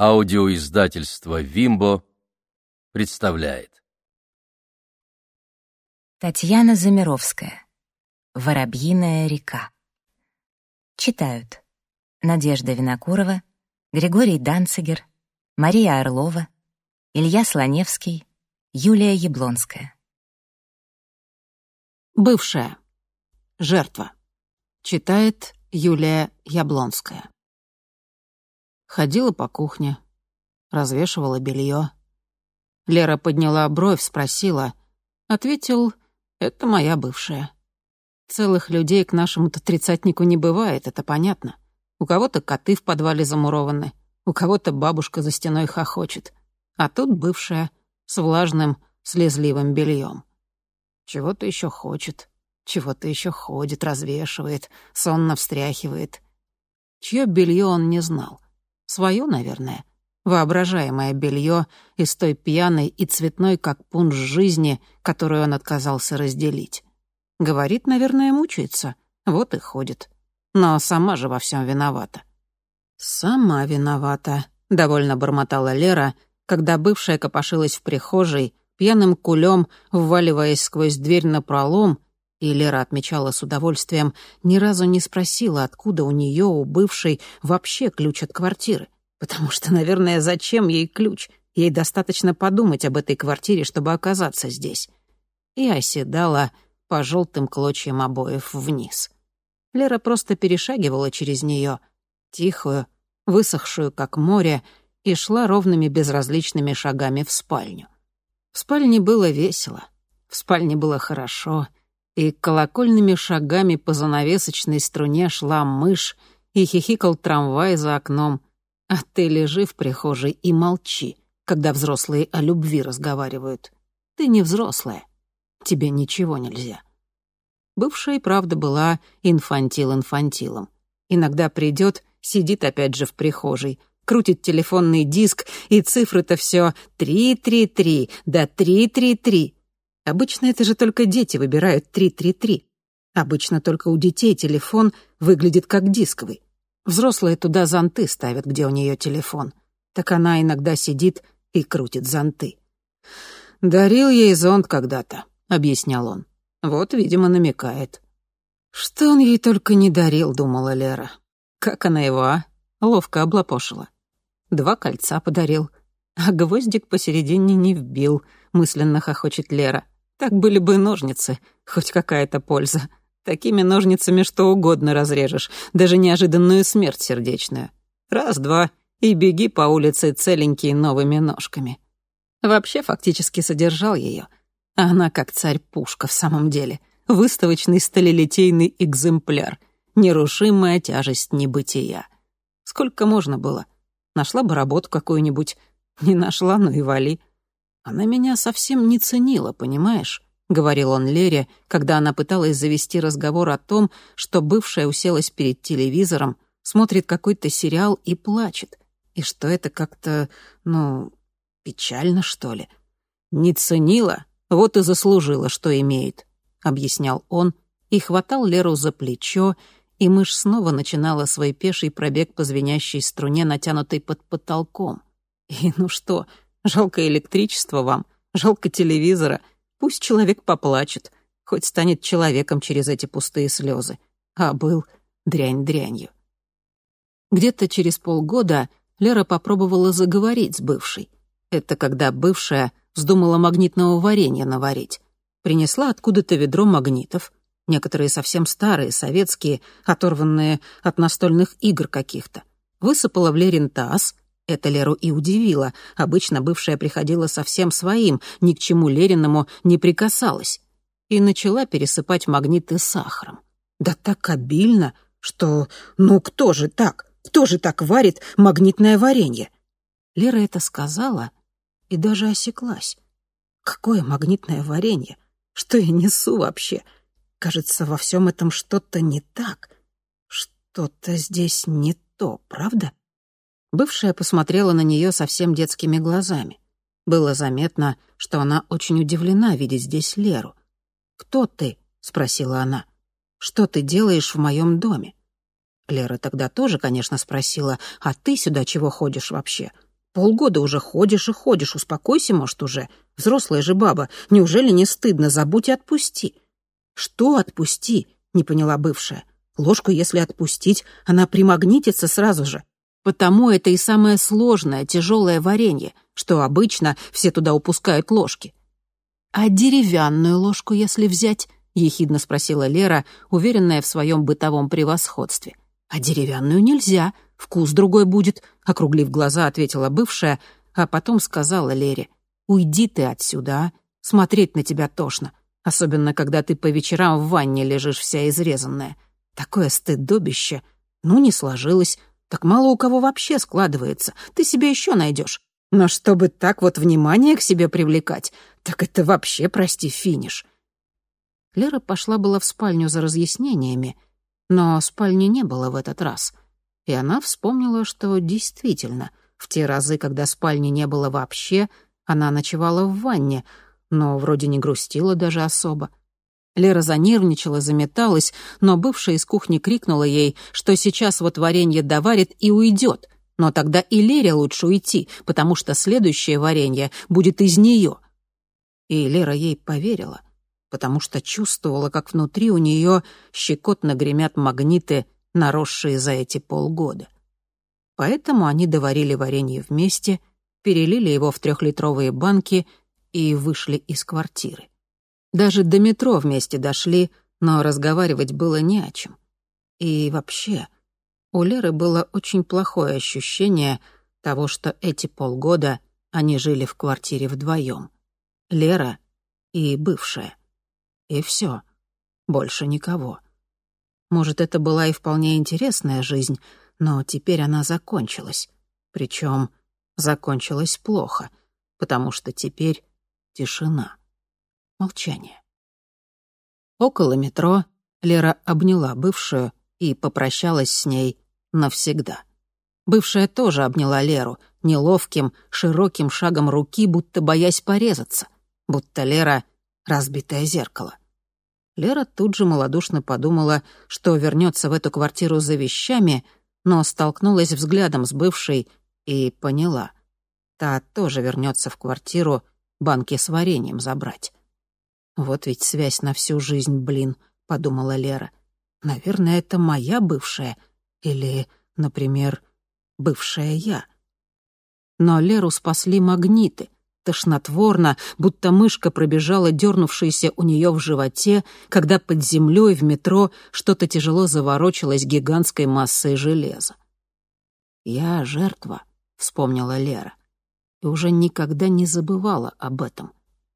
Аудиоиздательство «Вимбо» представляет. Татьяна Замировская. «Воробьиная река». Читают Надежда Винокурова, Григорий Данцигер, Мария Орлова, Илья Слоневский, Юлия Яблонская. Бывшая. Жертва. Читает Юлия Яблонская. Ходила по кухне, развешивала белье. Лера подняла бровь, спросила. Ответил, это моя бывшая. Целых людей к нашему-то тридцатнику не бывает, это понятно. У кого-то коты в подвале замурованы, у кого-то бабушка за стеной хохочет. А тут бывшая с влажным, слезливым бельем. Чего-то еще хочет, чего-то еще ходит, развешивает, сонно встряхивает. Чье белье он не знал — Своё, наверное. Воображаемое белье из той пьяной и цветной, как пунш жизни, которую он отказался разделить. Говорит, наверное, мучается. Вот и ходит. Но сама же во всем виновата. «Сама виновата», — довольно бормотала Лера, когда бывшая копошилась в прихожей, пьяным кулем, вваливаясь сквозь дверь на пролом, и Лера отмечала с удовольствием, ни разу не спросила, откуда у нее, у бывшей, вообще ключ от квартиры. Потому что, наверное, зачем ей ключ? Ей достаточно подумать об этой квартире, чтобы оказаться здесь. И оседала по желтым клочьям обоев вниз. Лера просто перешагивала через нее, тихую, высохшую, как море, и шла ровными безразличными шагами в спальню. В спальне было весело, в спальне было хорошо — и колокольными шагами по занавесочной струне шла мышь, и хихикал трамвай за окном. А ты лежи в прихожей и молчи, когда взрослые о любви разговаривают. Ты не взрослая, тебе ничего нельзя. Бывшая и правда была инфантил-инфантилом. Иногда придет, сидит опять же в прихожей, крутит телефонный диск, и цифры-то все три-три-три, да три-три-три. Обычно это же только дети выбирают 333. Обычно только у детей телефон выглядит как дисковый. Взрослые туда зонты ставят, где у нее телефон. Так она иногда сидит и крутит зонты. «Дарил ей зонт когда-то», — объяснял он. Вот, видимо, намекает. «Что он ей только не дарил», — думала Лера. Как она его, а? Ловко облапошила. Два кольца подарил, а гвоздик посередине не вбил, мысленно хохочет Лера. Так были бы ножницы, хоть какая-то польза. Такими ножницами что угодно разрежешь, даже неожиданную смерть сердечную. Раз-два, и беги по улице целенькие новыми ножками. Вообще фактически содержал ее. А она как царь-пушка в самом деле. Выставочный сталелитейный экземпляр. Нерушимая тяжесть небытия. Сколько можно было? Нашла бы работу какую-нибудь. Не нашла, ну и вали. «Она меня совсем не ценила, понимаешь?» — говорил он Лере, когда она пыталась завести разговор о том, что бывшая уселась перед телевизором, смотрит какой-то сериал и плачет, и что это как-то, ну, печально, что ли. «Не ценила, вот и заслужила, что имеет», — объяснял он и хватал Леру за плечо, и мышь снова начинала свой пеший пробег по звенящей струне, натянутой под потолком. И ну что, Жалко электричества вам, жалко телевизора. Пусть человек поплачет, хоть станет человеком через эти пустые слезы. А был дрянь дрянью. Где-то через полгода Лера попробовала заговорить с бывшей. Это когда бывшая вздумала магнитного варенья наварить. Принесла откуда-то ведро магнитов, некоторые совсем старые, советские, оторванные от настольных игр каких-то. Высыпала в Лерин таз — это Леру и удивило. Обычно бывшая приходила совсем своим, ни к чему Лериному не прикасалась. И начала пересыпать магниты сахаром. Да так обильно, что... Ну кто же так? Кто же так варит магнитное варенье? Лера это сказала и даже осеклась. Какое магнитное варенье? Что я несу вообще? Кажется, во всем этом что-то не так. Что-то здесь не то, правда? Бывшая посмотрела на нее совсем детскими глазами. Было заметно, что она очень удивлена видеть здесь Леру. «Кто ты?» — спросила она. «Что ты делаешь в моем доме?» Лера тогда тоже, конечно, спросила, «А ты сюда чего ходишь вообще? Полгода уже ходишь и ходишь, успокойся, может, уже. Взрослая же баба, неужели не стыдно? Забудь и отпусти». «Что отпусти?» — не поняла бывшая. «Ложку, если отпустить, она примагнитится сразу же. Потому это и самое сложное, тяжелое варенье, что обычно все туда упускают ложки. «А деревянную ложку, если взять?» — ехидно спросила Лера, уверенная в своем бытовом превосходстве. «А деревянную нельзя, вкус другой будет», — округлив глаза, ответила бывшая, а потом сказала Лере. «Уйди ты отсюда, а? Смотреть на тебя тошно, особенно когда ты по вечерам в ванне лежишь вся изрезанная. Такое стыдобище. Ну, не сложилось. Так мало у кого вообще складывается. Ты себе еще найдешь. Но чтобы так вот внимание к себе привлекать, так это вообще, прости, финиш. Лера пошла была в спальню за разъяснениями, но спальни не было в этот раз. И она вспомнила, что действительно, в те разы, когда спальни не было вообще, она ночевала в ванне, но вроде не грустила даже особо. Лера занервничала, заметалась, но бывшая из кухни крикнула ей, что сейчас вот варенье доварит и уйдет. Но тогда и Лере лучше уйти, потому что следующее варенье будет из нее. И Лера ей поверила, потому что чувствовала, как внутри у нее щекотно гремят магниты, наросшие за эти полгода. Поэтому они доварили варенье вместе, перелили его в трехлитровые банки и вышли из квартиры. Даже до метро вместе дошли, но разговаривать было не о чем. И вообще, у Леры было очень плохое ощущение того, что эти полгода они жили в квартире вдвоем. Лера и бывшая. И все. Больше никого. Может, это была и вполне интересная жизнь, но теперь она закончилась. Причем закончилась плохо, потому что теперь тишина. Молчание. Около метро Лера обняла бывшую и попрощалась с ней навсегда. Бывшая тоже обняла Леру, неловким, широким шагом руки, будто боясь порезаться, будто Лера — разбитое зеркало. Лера тут же малодушно подумала, что вернется в эту квартиру за вещами, но столкнулась взглядом с бывшей и поняла. Та тоже вернется в квартиру банки с вареньем забрать. «Вот ведь связь на всю жизнь, блин», — подумала Лера. «Наверное, это моя бывшая. Или, например, бывшая я». Но Леру спасли магниты. Тошнотворно, будто мышка пробежала дернувшаяся у нее в животе, когда под землей в метро что-то тяжело заворочилось гигантской массой железа. «Я жертва», — вспомнила Лера, и уже никогда не забывала об этом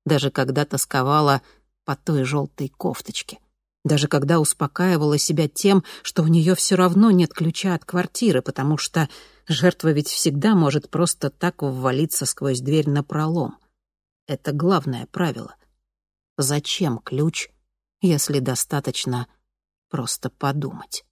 даже когда тосковала по той желтой кофточке, даже когда успокаивала себя тем, что у нее все равно нет ключа от квартиры, потому что жертва ведь всегда может просто так ввалиться сквозь дверь на пролом. Это главное правило. Зачем ключ, если достаточно просто подумать?